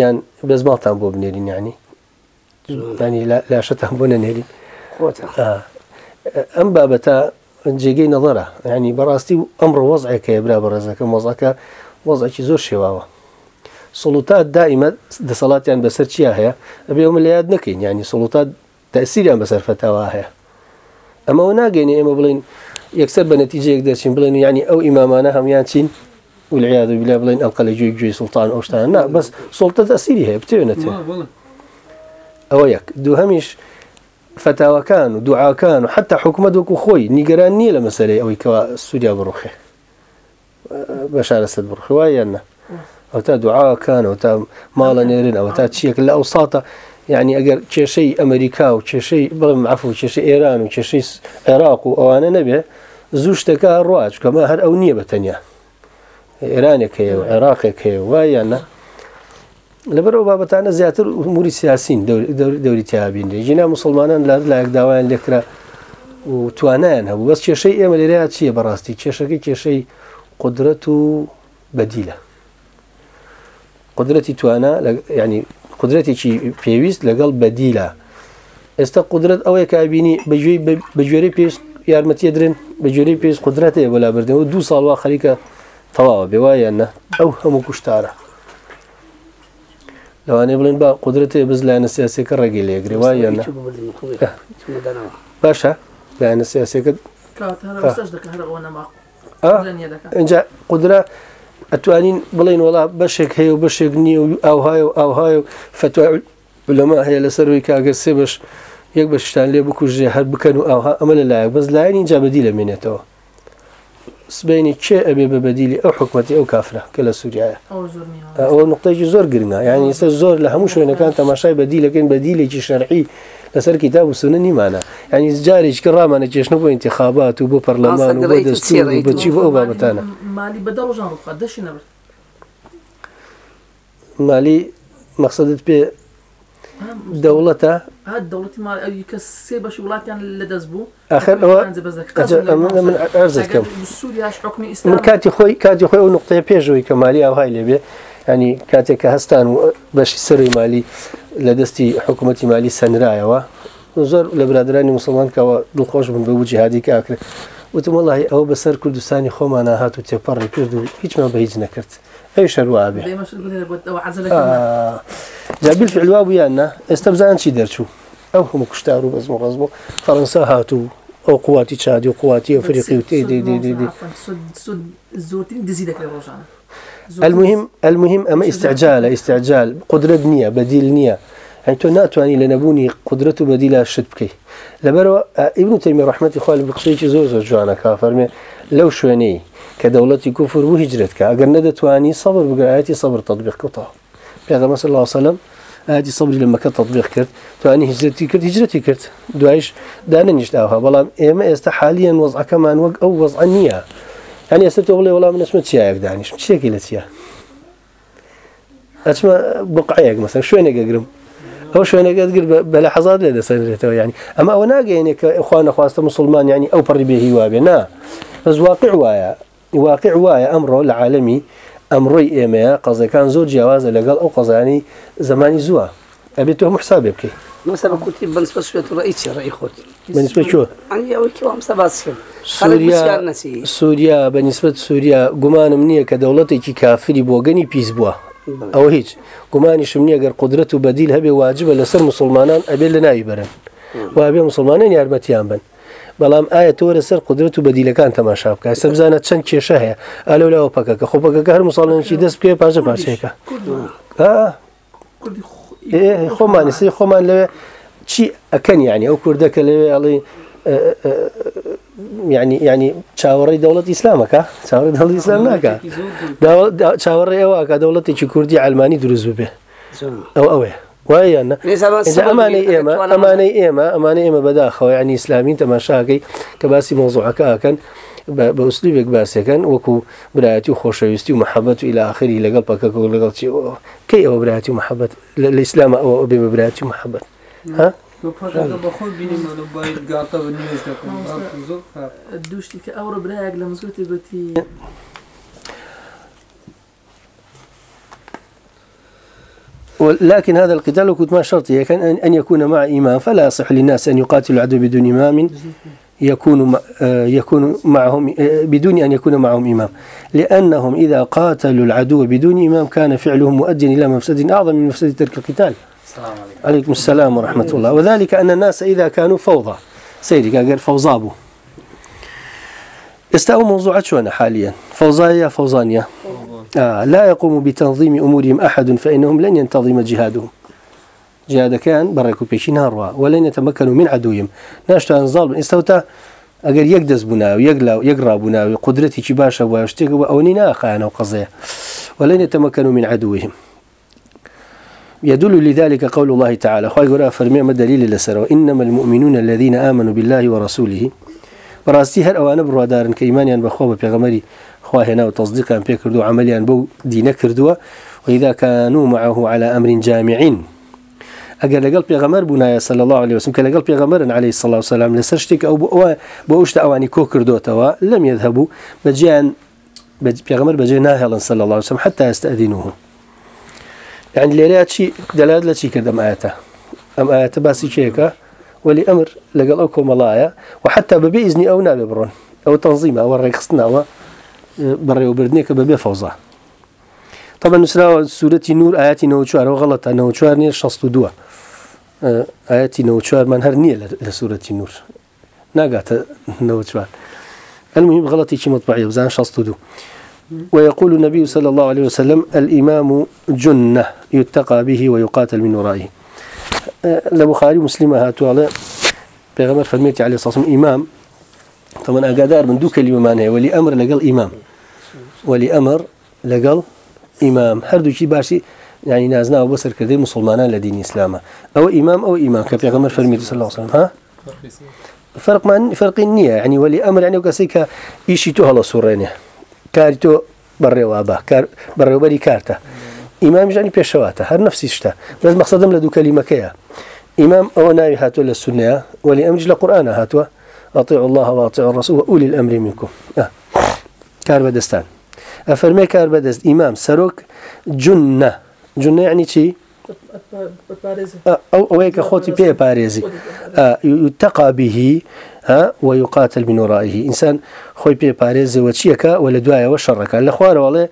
یان بەزماڵتان بۆ بنێرین ینی ینی لاشتان بۆ نەنێری ئەم بابەتە جێگەی نەڵەرە ینی بەڕاستی ئەمڕۆ وەزعەکەی برا بەڕێزەکە مۆزەکە وەزعکی زۆر شێواوە سڵوتات دائیمە دەسەڵاتیان بەسەر چیا هەیە ئەبێ ئەومە لە یاد نەکەین ینی سڵوتات تەسیریان بەسەر فەتاوا هەیە ئەمەەوە ناگەینە ئێمە بڵین یەکسەر بە نەتیجەیەک دەچین بڵێن ینی ئەو ئیمامانە هەمیان چین والعیاذ بالله بڵین ئەڵقە لە جوێی گوێی سڵتان ئەوشتان نا بەس سڵتە ئەسیری هەیە بتێنێتێ ئەوە یەک دوو هەمیش فتاوەکان و دوعاکان و حتا حکومە وەکو خۆی نیگەران نییە لە مەسەری ئەوەی کەوا سوودیا بڕوخێ بە شارەسەد بڕخوای یاننا ئەو تا دوعاکان و تا ماڵە نێرن ئەوە تا چیەک لە ئەو ساتە یعنی ئەگەر کێشەی ئەمریکا و کێشەی بڵم عفو کێشەی ئێران و کێشەی عێراق و ئەوانە نەبێ زوو شتەکە ڕواچ کەمە هەر ئەو نییە بەتەنیا ئێرانێک هەیە و عێراقێک هەیە وایە لەبەر ئەو بابەتانە زیاتر موری سیاسین دەوری تیابین ژینا مسلمانان لە لایەک داوایان لێکرا و توانیان هەبوو بەس کێشەی ئێمە لێریا چییە بەڕاستی کێشەکەی کێشەی قدرەت و بەدیلە قدرەتی توانە ینی قدرەتێکی پێویست لەگەڵ بەدیلە ئێستا قدرت ئەوەیە کابینی بەگوێی بەگوێری پێست یارمەتی درێن بەگوێری پێست قدرەتەیە بەلابردنەوە دو ساڵوا خەریکە تەواوە بێوایە نە ئەو هەموو کوشتارە لەوانێ بڵێن بە قدرێ بز لایەنە سیاسەکە ڕێگەی لێگری وایە نە باشە لایەنە سیاسەکە اینجا قدرە ئەتوانین بڵین وڵا بەشێک هەیە و بەشێک نییە و ئاوهای و ئاوهای و فتوای لەما هەیە لەسەرەوەی کاگەر سێ بەش یەک بەشتان لێ بکوژێ هەر بکەن و ئاها ئەمە لە لایە بەس لایەن اینجا بەدی لە مێنێتەوە سبینی کێ ئەبێ بە بەدیلی ئەو حکوومەتی ئەو کافرە کە لە سووریایە ئەوە نقطەیەکی زۆر گرنگە یعنی ئێستا زۆر لە هەموو شوێنەکان تەماشای بەدیلەکەن بەدیلێکی شەرعی لەسەر کتاب و سنە نیمانە ینی جارێک کە ڕامانە جێشنە بۆ انتخابات و بۆ پەرلەمان و بۆ دەست بەچی بۆ ئەو بابەتانە مالی مەقصدت پێ دەوڵەتە دەوڵەتی ماکە سێ بەشی وڵاتیان لەدەست بوو من کاتی خۆی کاتی خۆی و نقطەیە پێشەوەی کە مالی ئاهای لێبێ ینی کاتێک کە هەستان و بەشی سەری مالی لە دەستی حکوومەتتی مالی سەنرایەوە زۆر لە برادرانی مسلمان کەەوە دڵخۆش بن بە وجیهادی کاکرێت وتم وڵی ئەو بەسەر کوردستانی خۆمانە هات و تێپەڕی کرد و هیچمان بە هیچ نەکرد ئەی شەروابێ جابیل فعلوا بوویانە ئێستا بزان چی دەرچوو ئەو هەموو کوشتار و بەزم ڕزم و فەەنسا هاتوو ئەو قواتی چادی و قواتی ئەفریقی و تێ زۆرترین دزی دەکرێت ڕۆژانە المهم المهم ئەمە ئستعجالە ئستعجال قدرت نییە بەدیل نییە. ئەی تۆ ناتوانانی لە نەبوونی قدرەت و بەدیلا شت بکەیت لەبەرەوە ئیبن تەیمی ڕحمەتی خوال بقسێکی زۆر زۆر جوانە کافەرمێ لەو شوێنەی کە دەوڵەتی کوفر بوو هیجرێت کە ئەگەر نەدەتوانی سەبر بگایەتی سەبر تطبیق کوتەوە پێغەمە صلی الله وسلم ئادی سەبری لە مەکە تطبیق کرد توانی هجرەتی کرد هجرەتی کرد دوایش دانەنیشتاها بەڵام ئێمە ئێستا حالیان وەزعەکەمان وەک ئەو وەزع نییە هەنی ئێستا تۆ بڵێ وەڵام نسمە چیایەک دانیشم چێکی لە چیە ئەچمە بقعەیەک مەسەر شوێنێک گرم ئەو شوێنەکەت گر بە لە حەزار لێ دەسەندرێتەوە ینی ئەمە ئەوە ناگەێنێ کە ئەخواانە خواستە مسلمان ینی ئەو پڕی بێهی وابێ نا بەز واقع وایە واقع وایە ئەمڕۆ لە عاالمی ئەمڕۆی ئێمەیە قەزەکان زۆر جیاوازە لەگەڵ ئەو قەزانی زمانی زووە ئەبێت تۆ محسابێ بکەیت مثلا قلت بالنسبه لسوريا رايي راي خوتي بالنسبه شو يعني اوي كي هم سباس سوريا سوريا بالنسبه لسوريا گومانم نییە کە دەوڵەتێکی کافری بۆگەنی پیس بووە ئەوە هیچ گومانیشم نییە گەر قدرەت و بەدیل هەبێ واجبە لەسەر مسلمانان ئەبێ لە ناوی بەرن وابێ مسلمانان یارمەتیان بن بەڵام ئایا تۆ لەسەر قدرت و بەدیلەکان تەماشا بکە سەبزانە چەند کێشە هەیە ئالەولاوە پەکەکە خۆپەکەکە هەر مساڵێنکی دەست پێ پاژە پاچەکە خۆمانسی خۆمان لەوێ چی ئەەکەن یعنی ئەو کوردەکە لەوێ ئەڵی یعنی یعنی چاوەڕی دەوڵەت ئیسلامەکە چاوەڕی دەڵی ئیسلام ناکە چاوەڕێ ئەوەکە دەوڵەتێکی کوردی ئەلمانی دروست بێ ئەو ئەوێ وایە ئەمانەی ئێمە ئەمانەی ئێمە ئەمانە ئێمە بەداخەوە ینی ئیسلامین تەماشاکەی کە باسی مۆزوعەکەکەن بە ئوسلوبێک باسەکەن وەکو برایەتی و خۆشەویستی و محەبەت و ئیلاخری لەگەڵ پکە و لەگەڵ چی کەی ئەوە براتی و محەبەت لە ئیسلامە ئەوە ئەو بێ بەبراتی و محەبەت ها دوشتی کە ئەوڕە برایەک لە مزگوتی گوتی لكن هذا القتال كنت ما شرطي كان أن يكون مع إمام فلا يصح للناس أن يقاتلوا العدو بدون إمام يكون يكون معهم بدون أن يكون معهم إمام لأنهم إذا قاتلوا العدو بدون إمام كان فعلهم مؤديا إلى مفسد أعظم من مفسد ترك القتال عليكم السلام ورحمة الله وذلك أن الناس إذا كانوا فوضى سيرك أقر فوضابوا استاء موضوعات شوانا حاليا فوضايا فوضانيا آه لا يقوم بتنظيم أمورهم أحد فإنهم لن ينتظم جهادهم جهاد كان بركوا بيشين هروا ولن يتمكنوا من عدوهم ناشتو أن ظالم استوتا أقر يقدس بنا ويقلا ويقرا بنا وقدرتي كي باشا واشتيق وأوني ناخانا وقضيه ولن يتمكنوا من عدوهم يدل لذلك قول الله تعالى خواهي قراء فرمي ما دليل لسره إنما المؤمنون الذين آمنوا بالله ورسوله براستی هەر ئەوانە بڕوادارن کە ئیمانیان بەخۆ بە پێغەمەری خواهێنا و تەزدیقان پێ کردو عملیان بەو دینە کردووە وإذا كانوا معه على أمر جامعين ئەگەر لەگەڵ پێغەمەر بوونایە سەل الله عليه وسم کە لەگەڵ پێغەمەرن عليه سلا وسلام لەسەر شتێک ئەو بۆ شتە ئەوانی کۆ کردوتەوە لەم یەد هەبوو بەجیان پێغەمەر بەجێ ناهێڵن سەل الله وسم حتى يستأذنوه یان لێرە چی دەلات لە چی کردەم ئاەتە ئەم ئاەتە باسی کێکە ولی ئەمر لەگەڵ ئەو کۆمەڵایە و حتا بەبێ ئیزنی ئەو نابێ بڕۆن ئەو تەنزیمە ئەوە ڕێکخستناوە بەڕێوەبردنێکە بەبێ فەوزا طبعا نووسراوە سوورەتی نور ئاەتی نەوە چوارەوە غەڵەتە نەوە چوار نیە 62 ئاەتی نەوە چوارمان هەر نییە لە سوورەتی نور ناگاتە نەوە چوار ئەلمهم غڵەتی چی مطبعی وزان 62 ويقول النبي صلى الله عليه وسلم الإمام جنة يتقى به ويقاتل من ورائه لبخاري مسلمة هاتوا على بيغمر فرميتي عليه الصلاة والسلام إمام طبعا أقادار من دوك اليمانه ولي أمر لقل إمام ولي أمر لقل إمام هردو شي باشي يعني نازنا وبصر كذي مسلمان لدين إسلامه أو إمام أو إمام كبيغمر فرميتي صلى الله عليه وسلم ها فرق ما فرق النية يعني ولي أمر يعني وكسيك إيشي تهلا سورينيه کاری تۆ بەڕێوا بە بەڕێوبەری کارتە ئیمام ژانی پێشەواتە هەر نفسیشتە بەس مەقصدم لە دوو کەلیمەکەیە ئیمام ئەوە ناوی هاتووە لە سنەیە وەلی ئەمج لە قورآانە هاتووە ئەطیع الله واطیع الرسول وأولي الأمر منكم آه. كار بدستان أفرمي كار بدست إمام سروك جنة جنة يعني شي أو أويك خوتي بيه باريزي آه يتقى به وەقاتل بینۆڕایهی ئینسان خۆی پێپارێزەوە چیەکە و لە دوایەوە شەڕەکە لە خوارەوەڵێ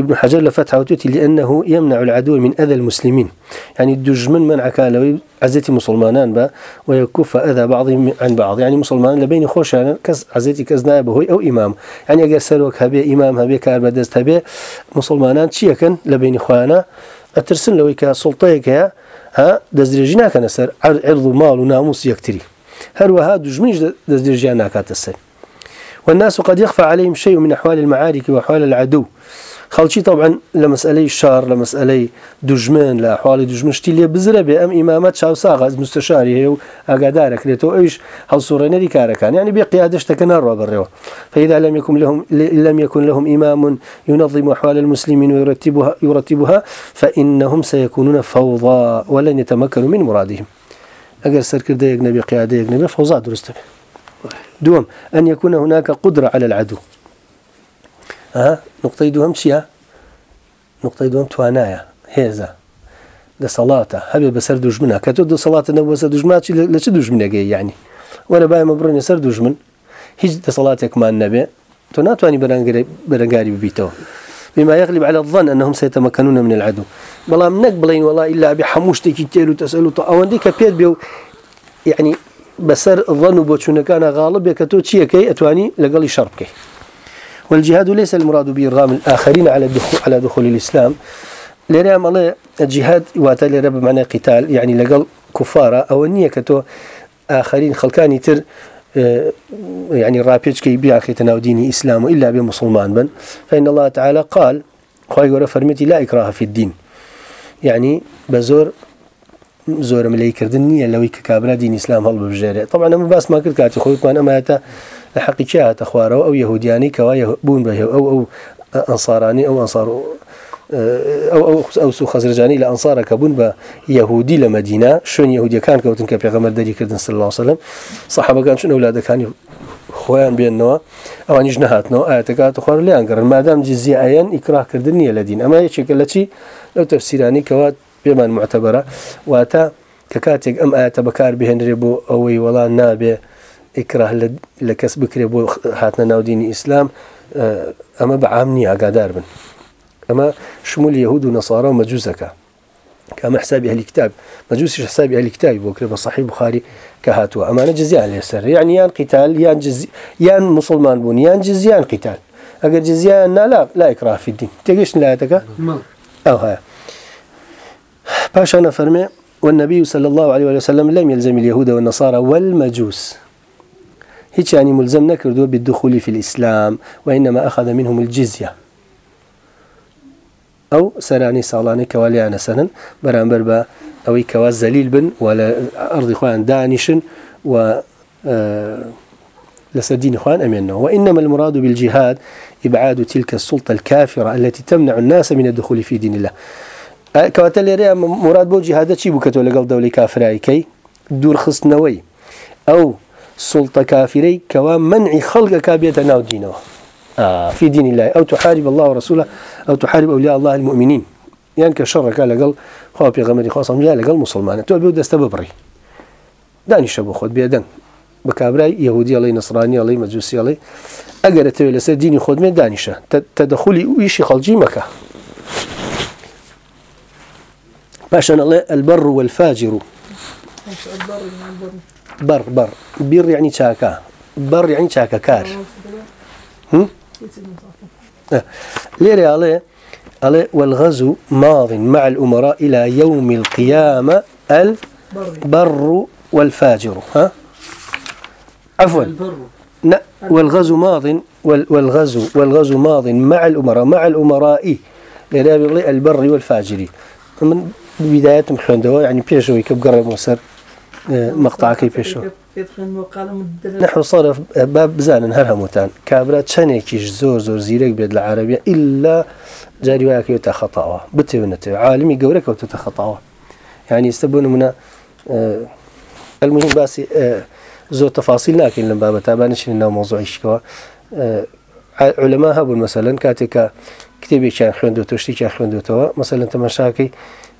ابن حجر لفت عوتوتي لأنه يمنع العدو من أذى المسلمين يعني دجمن من عكالوي عزتي مسلمانان با ويكف أذى بعضهم عن بعض يعني مسلمان لبين خوش يعني كز عزتي كز نائب هو أو إمام يعني أجر سلوك هبي إمام هبي كار بدست هبي مسلمانان شيء كان لبين خوانا أترسن لو كسلطة ها دزرجنا كان سر عرض مال وناموس يكتري هەروەها دژمنیش دەستدرژیان ناکاتە سەر والناس قد يخفى عليهم شيء من أحوال المعارك وأحوال العدو خەڵکی طبعاً لە مەسئلەی شار لە مەسئلەی دوژمن لە حواڵی دوژمشتی لێ بزرە بێ ئەم ئیمامەت چاوساغاز مستشاری هەیە و ئاگادارەکرێتەوە ئەویش هەڵسوڕێنەری کارەکان ینی بێ قیادشتەکە ناڕوا بڕێەوە فەیدا لم يكن لهم لم يكن لهم إمام ينظم أحوال المسلمين ويرتبها يرتبها فإنهم سيكونون فوضى ولن يتمكنوا من مرادهم ئەگەر سەرکردەیەک نەبی قیادەیەک نەبێ فەوزا درستە بێ دووەم ئەن یەکوونە هناکە قدرە على العدو نقطەی دووەم چییە نقطەی دوم توانایە هێزە دەسەڵاتە هەبێ بەسەر دوژمنە کە تۆ دەسەڵاتە نەبووە سەر دژماچی لە چ دوژمنێگەی یعنی وەرە بایمە بڕێنە سەر دوژمن هیچ دەسەڵاتێکمان نەبێ تۆ ناتوانانی بەرەنگاری ببیتەوە بما يغلب على الظن أنهم سيتمكنون من العدو بلام نقبلين والله إلا بحموشتك تيلو تسألو طاوان ديك بيد بيو يعني بسر الظن بوچونكان غالب يكتو تشيكي أتواني لقلي شربكي والجهاد ليس المراد به إرغام الآخرين على دخول, على دخول الإسلام لرام الله الجهاد واتالي رب معنى قتال يعني لقل كفارة أو النية كتو آخرين خلقاني تر يعني رابيج بياخيت ناوديني إسلام إلا بمسلمان بن فإن الله تعالى قال خواهي قرأ فرمتي لا إكراه في الدين يعني بزور زۆرم لی کردن نییە لەوەی کە کابرا دین ئسلام هەڵ ببژێرێت طبعا ئەمە باسمان کرد کاتی خۆیتمان ئەمایەتە لە حەقیچی هاتە خوارەوە ئەو یهودیانی کەوا بوون بە هێو ئەو ئەو ئەنسارانی ئەو ئەنسار ئەو سو خەزرجانی لە ئەنسارە کە بوون بە یەهودی لە مدینا شوێن یهودیەکان کەوتن کە پێغەمە دەریکردن سل لاسەلم سەحەبەکان چون ئەولادەکانی خۆیان بێنەوە ئەوانیش نەهاتنەوە ئاەتەکات خوار لیان گەڕن مادام جززیعەن ئیکراکردن نیە لە دین ئەمە یەکێکە لە چی لەو تەفسیرانی کەوات پێمان معتەبەرە واتە کە کاتێک ئەم ئاەتە بەکار بهێنرێ بۆ ئەوەی وەڵان نابێ ئیکراه لە کەس بکرێ بۆ هاتنە ناودینی ئیسلام ئەمە بەعام نیە ئاگادار بن. ئەمە شمول یهود و نەسارا و مەجووزەکە کەمە حسابی هەلی کتاب مەجووسی حسابی هەلی کتابی بۆ کرێ بە صحی بخاری کە هاتووە ئەمانە جزیان لێسەر یعنی یان قیتال یان یان مسلمان بوون یان جزیان قیتال ئەگەر جزیان نالا لا ئیکرافی دین تێگەشت لایەتەکە ئەو هەیە پاشانە فەرمێ والنبي صلى الله عليه وسلم لم يلزم اليهود والنصارى والمجوس هيك يعني ملزم نكردو بالدخول في الإسلام وإنما أخذ منهم الجزية ئەو سەرانی ساڵانی کەوا لیانە سەنن بەرامبەر بە ئەوەی کەوا زەلیل بن و لە ئەڕضی خۆیان دانیشن و لەسەر دین خوان ئەمێنەوە وإنما المراد بالجهاد إبعاد تلك السلطة الكافرة التي تمنع الناس من الدخول في دين الله کەواتە لێرەیە مراد بۆ جیهادە چی بکەتەوە لەگەڵ دەولی کافرایکەی دوورخستنەوەی ئەو سڵتە کافرەی کەوا منعی خەڵگە کا بێتە ناودینەوە في دين الله أو تحارب الله ورسوله أو تحارب أولياء الله المؤمنين يعني كشرك لقل خواب يا غمري خاصم يا لقل مسلمان تو بيو دست ببري داني شبو خود بيدن بكابراي يهودي علي نصراني علي مجوسي علي اگر تو لسه ديني خود من دانيشه تدخلي ويشي خلجي مكه باشان الله البر والفاجر بر بر بر يعني شاكا بر يعني شاكا كار هم لێرێ ئاڵێ ئەڵێ والغەزو ماض مع الأمراء إلى يوم القيامة البر والفاجر ها عفوا والغزو ماض والغزو والغزو ماض مع الأمراء مع الأمراء لرابغ البر والفاجر من بداية محلون يعني بيشوي كبقرب مصر مەقتاکەی پێشەوە نحو صرف بە بزانن هەر هەمووتان کابرا چەندێکیش زۆر زۆر زیرەک بێت لە عربیە ئللا جاری وایەکەوێتە خەتاوە بتێونەتەوە عالمی گەورەکەوتتە خەتاوە یعنی ئێستا بۆ نمونە المهم باسی زۆر تەفاصیل ناکەین لەم بابەت تابانشین ناو مۆزۆیشکەوە علەما هەبوون مەسەلەن کاتێکە کتێبێکیان خوێندو توشتێکیان خوێندوتەوە مەسەلەن تەمەشاکەی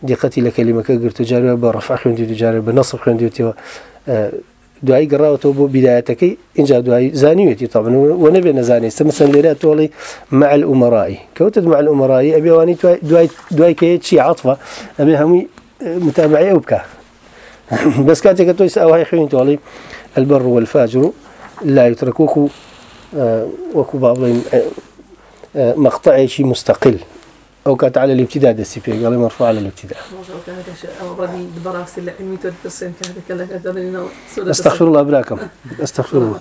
دیقەتی لە کەلیمەکە گرت و جارێ بە ڕفع خوێندی دوجارێ بە نەسب خوێندیوتەوە دوایی گەڕاوەوە بۆ بیداەتەکەی اینجا دوایی زانیوێتی تاابنەوە نەبێ نەزانانی سە مەسن لێرە تۆڵی مەعل ئومەڕایی کەوتت مەعل ئومەڕایی ئەبێوانی دوای کەیە چی عاتفە ئەبێ هەمووی متابعی ئەو بکە بەس کاتێککە تۆی ئەوهای خوێن تۆڵی ئەلبەر وەلفاجر و لایترەکۆخ و وەکو با بڵین مەختەعێکی مستەقل أو كانت على الابتداء دسي بيه قال مرفوع على الابتداء استغفر الله براكم استغفر الله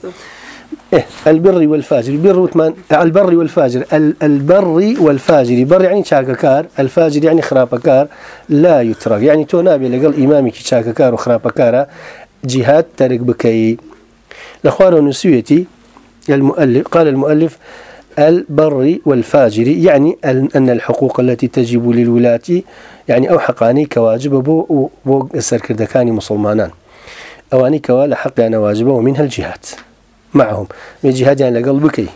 إيه البر والفاجر البر وثمان البر والفاجر البر والفاجر بر يعني شاككار الفاجر يعني خرابكار لا يترك يعني تو نابي لقل إمامك شاككار وخرابكار جهاد ترك بكي لأخوان ونسويتي المؤلف قال المؤلف البر والفاجر يعني أن الحقوق التي تجب للولاة يعني أو حقاني كواجب بو بو سركردكاني مسلمانان أواني كوا لحق أنا واجبة ومنها الجهاد معهم الجهاد يعني لقل بكي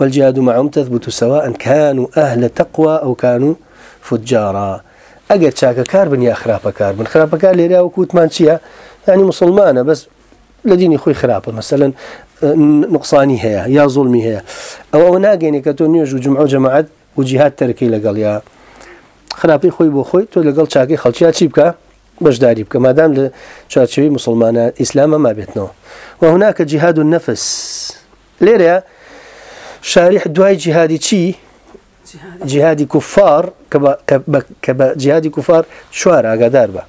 والجهاد معهم تثبت سواء كانوا أهل تقوى أو كانوا فجارا أجد شاكا كار بن يا خرابة كار بن خرابة كار ليرا وكوت مانشيا يعني مسلمانة بس لە دینی خۆی خراپە مەمثلەن نقصانی هەیە یا زڵمی هەیە ئەو ئەو ناگەینێ کە تۆ نوێژ و جمع جەماعات و جیهات تەرەکەی لەگەڵ یا خراپی خۆی بۆ خۆی تۆ لەگەڵ چاکەی خەڵکییا چی بکە بەشداری بکە مادام لە چارچەوەی مسلمانە ئیسلامە ما بێتنەوە و هناکە جیهاد و نەفس لێرە شاریح دوای جیهادی چی جیهادی کوفار کە بە جیهادی کوفار چوار ئاگادار بە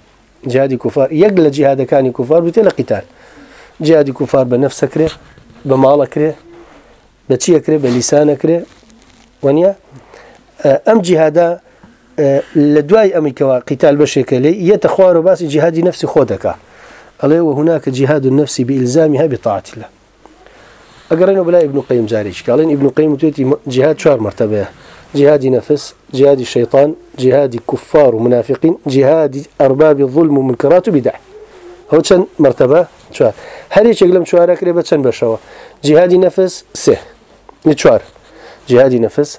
جیهادی کوفار یەک لە جیهادەکانی کوفار بتێ لە قیتال جهادی کوفار بە نفسە کرێ بە ماڵە کرێ بە چی ئەکرێ بە لیسانە کرێ وەنیە ئەم جیهادا لە دوای ئەمیکەوە قیتال بەشێکە لێ یەتە خوار و باسی جیهادی نفسی خۆ دەکا ئەڵێ وە هناکە جیهاد و نفسی بئیلزامی هەبی تاعاتی لە ئەگەڕێنەوە بلای ابن قیم جارێکی کاڵێن ابن قیم توێتی جیهاد چوار مرتبەیە جهادي نفس جهادي شيطان جهادي كفار ومنافقين جهادي أرباب الظلم ومنكرات وبدع هو كان مرتبة چوار هەرێکێک لەم چوارەکرێ بە چەند بەشەوە جیهادی نەفس سێ چوار جهادي نفس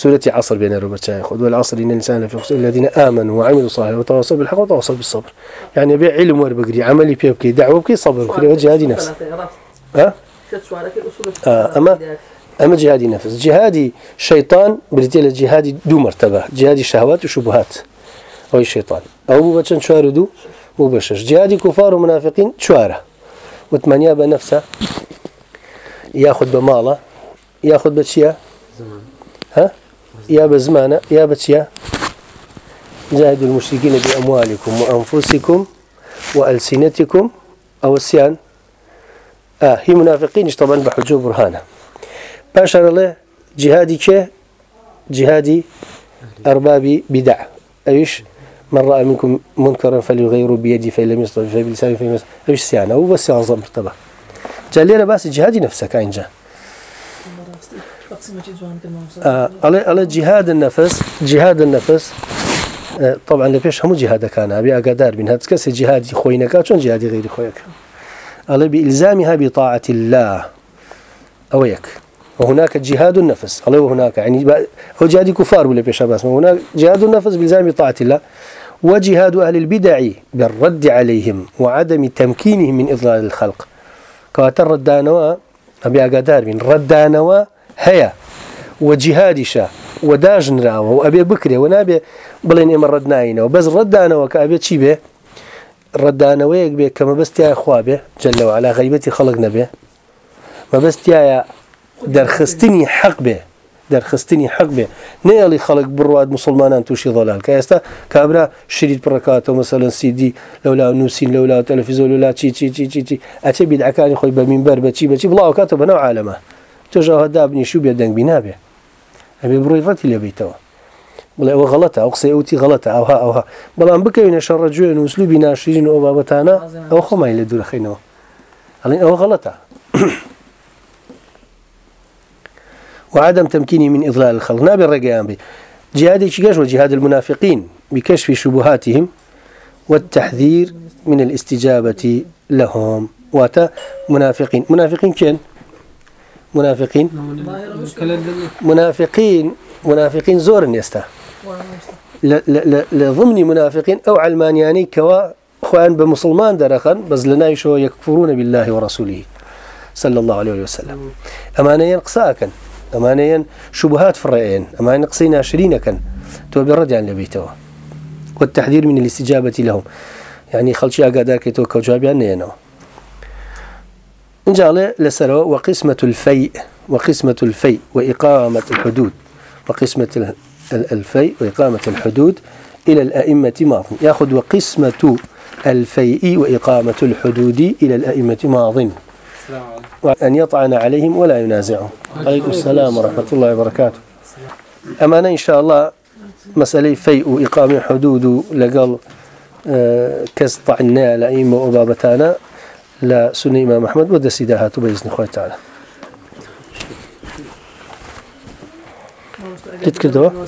سورة عصر بين ربع خذ والعصر إن الإنسان في خسر الذين آمنوا وعملوا الصالحات وتواصوا بالحق وتواصوا بالصبر يعني يبيع علم وربقري عملي بيبكي دعوة بكي صبر بكري وجهادي نفس ها؟ آه أما أما جهادي نفس جهادي شيطان بريتيلا جهادي دو مرتبة جهادي شهوات وشبهات أو الشيطان أو بوبتشن شوارو دو بوبشش جهادي كفار ومنافقين شواره وتمانیا بە نەفسە یاخود بە ماڵە یاخود بە چییە یا بە زمانە یا بە چییە جاهد المشركين بأموالكم وأنفسكم وألسنتكم أو السيان آه هي منافقين طبعا بحجوب برهانه باشر الله جهادي كه جهادي أربابي بدع أيش من رأى منكم منكرا فليغيروا بيدي فإن لم يستطع فبلسانه فإن لم يستطع أو بس يعظم مرتبة جاء لي باس جهادي نفسك أين جاء على على جهاد النفس جهاد النفس طبعا لبيش هم جهاد كان أبي أقدار من هذا كسر جهاد خوينك شون جهاد غير خويك على بإلزامها بطاعة الله أويك وهناك جهاد النفس الله وهناك يعني هو جهاد كفار ولا بيش بس هناك جهاد النفس بالزام طاعة الله وجهاد أهل البدع بالرد عليهم وعدم تمكينهم من إضلال الخلق كواتر ردانوا أبي أقدار من ردانوا هيا وجهادشا وداجن راوه وأبي بكري ونابي بلين إما ردناينا وبس ردانوا كأبي تشي به ردانويك به كما بستيا إخوابه جل وعلا غيبتي خلق نبيه ما بستيا دەرخستنی حەق بێ دەرخستنی حەق بێ نێڵی خەڵک بڕوات مسلمانان تووشی ڕۆلان کە ئێستا کابرا شریت پڕکاتەوە مەسەلەن سیدی لەولا نووسین لەولا تەلەفیزۆ لەلا چی چی چی چی چی ئەچێ بیدعەکانی خۆی بەمین بەر بەچی بەچی بڵاو کاتە بەناو عالەمە تۆژەوە دابنیشو بێ دەنگبی نابێ ئەبێ بڕۆی ڕەتی لەبیتەوە بڵێ ئەوە غەڵەتە ئەو قسەی ئەوتی غەڵەتە ئەوها ئەوها بەڵام بکەوینە شەڕەجوێن وسلوبی ناشرین ئەو بابەتانە ئەو خۆمای لە دوورەخینەوە ئەڵین ئەوە غەڵەتە وعدم تمكيني من إضلال الخلق نابي الرقيان بي جهادي كيش وجهاد المنافقين بكشف شبهاتهم والتحذير من الاستجابة لهم واتا منافقين منافقين كين منافقين منافقين منافقين زور نيستا لضمن منافقين أو علمانياني كوا خوان بمسلمان درخن بس لنا شو يكفرون بالله ورسوله صلى الله عليه وسلم أمانة ينقصاكن ئەمانەیەن شوبهات فڕێن ئەمانە قسەی ناشرینەکەن تۆ بێڕەدیان لەبیتەوە والتحذير من الاستجابة لهم يعني خلشي أقادار كيتو كوجابيان نينو نجعل لسروا وقسمة الفيء وقسمة الفيء وإقامة الحدود وقسمة الفيء وإقامة الحدود إلى الأئمة ماض يأخذ وقسمة الفيء وإقامة الحدود إلى الأئمة ماض السلام وأن يطعن عليهم ولا ينازعهم عليكم السلام ورحمة الله وبركاته أمانا إن شاء الله مسألة فيء إقامة حدود لقل كز طعنا لأئمة وبابتانا لا سنة إمام أحمد ودسي داهات بإذن الله تعالى تذكر دوا؟